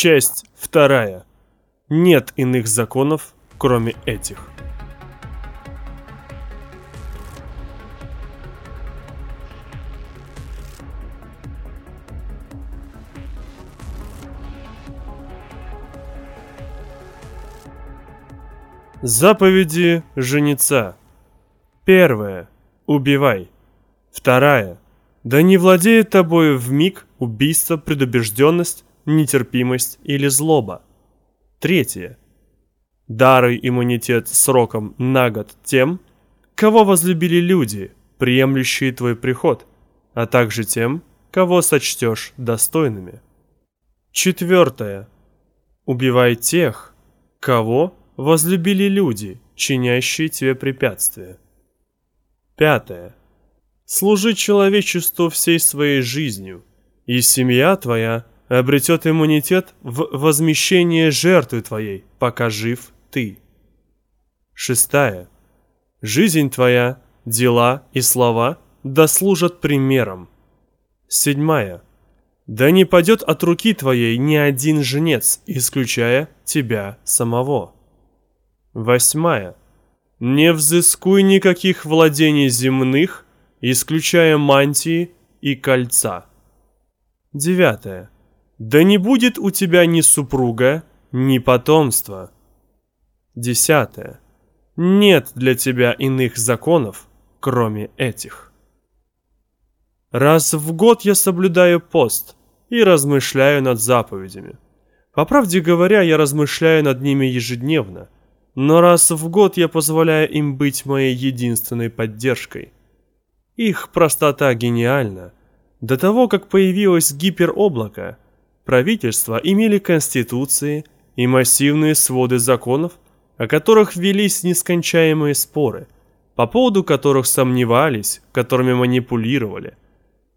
Часть вторая. Нет иных законов, кроме этих. Заповеди женица. Первая. Убивай. Вторая. Да не владеет тобою в миг убийство, предубежденность, нетерпимость или злоба. Третье. Даруй иммунитет сроком на год тем, кого возлюбили люди, приемлющие твой приход, а также тем, кого сочтешь достойными. Четвертое. Убивай тех, кого возлюбили люди, чинящие тебе препятствия. Пятое. Служи человечеству всей своей жизнью, и семья твоя обретет иммунитет в возмещение жертвы твоей, пока жив ты. Шестая. Жизнь твоя, дела и слова дослужат примером. Седьмая. Да не падет от руки твоей ни один женец, исключая тебя самого. Восьмая. Не взыскуй никаких владений земных, исключая мантии и кольца. Девятое. Да не будет у тебя ни супруга, ни потомства. Десятое. Нет для тебя иных законов, кроме этих. Раз в год я соблюдаю пост и размышляю над заповедями. По правде говоря, я размышляю над ними ежедневно – но раз в год я позволяю им быть моей единственной поддержкой. Их простота гениальна. До того, как появилось гипероблако, правительства имели конституции и массивные своды законов, о которых велись нескончаемые споры, по поводу которых сомневались, которыми манипулировали.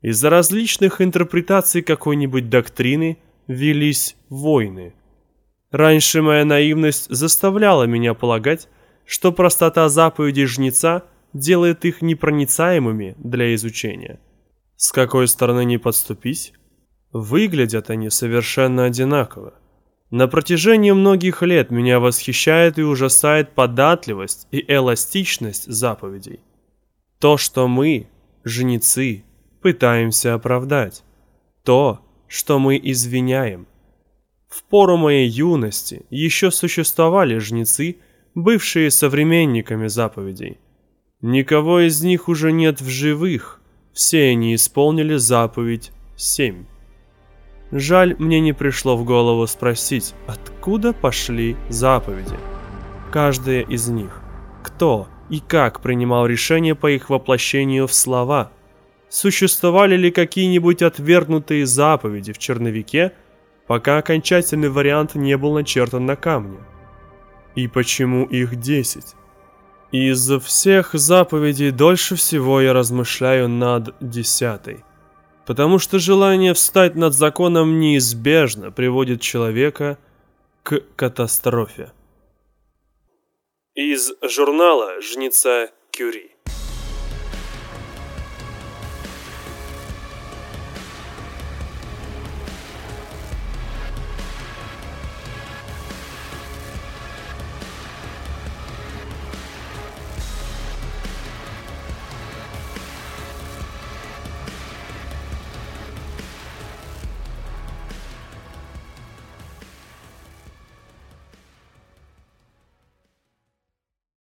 Из-за различных интерпретаций какой-нибудь доктрины велись войны – Раньше моя наивность заставляла меня полагать, что простота заповедей жнеца делает их непроницаемыми для изучения. С какой стороны не подступись, выглядят они совершенно одинаково. На протяжении многих лет меня восхищает и ужасает податливость и эластичность заповедей. То, что мы, жнецы, пытаемся оправдать. То, что мы извиняем. В пору моей юности еще существовали жнецы, бывшие современниками заповедей. Никого из них уже нет в живых, все они исполнили заповедь 7. Жаль, мне не пришло в голову спросить, откуда пошли заповеди. Каждая из них. Кто и как принимал решение по их воплощению в слова? Существовали ли какие-нибудь отвергнутые заповеди в черновике – пока окончательный вариант не был начертан на камне. И почему их десять? Из всех заповедей дольше всего я размышляю над десятой. Потому что желание встать над законом неизбежно приводит человека к катастрофе. Из журнала «Жнеца Кюри»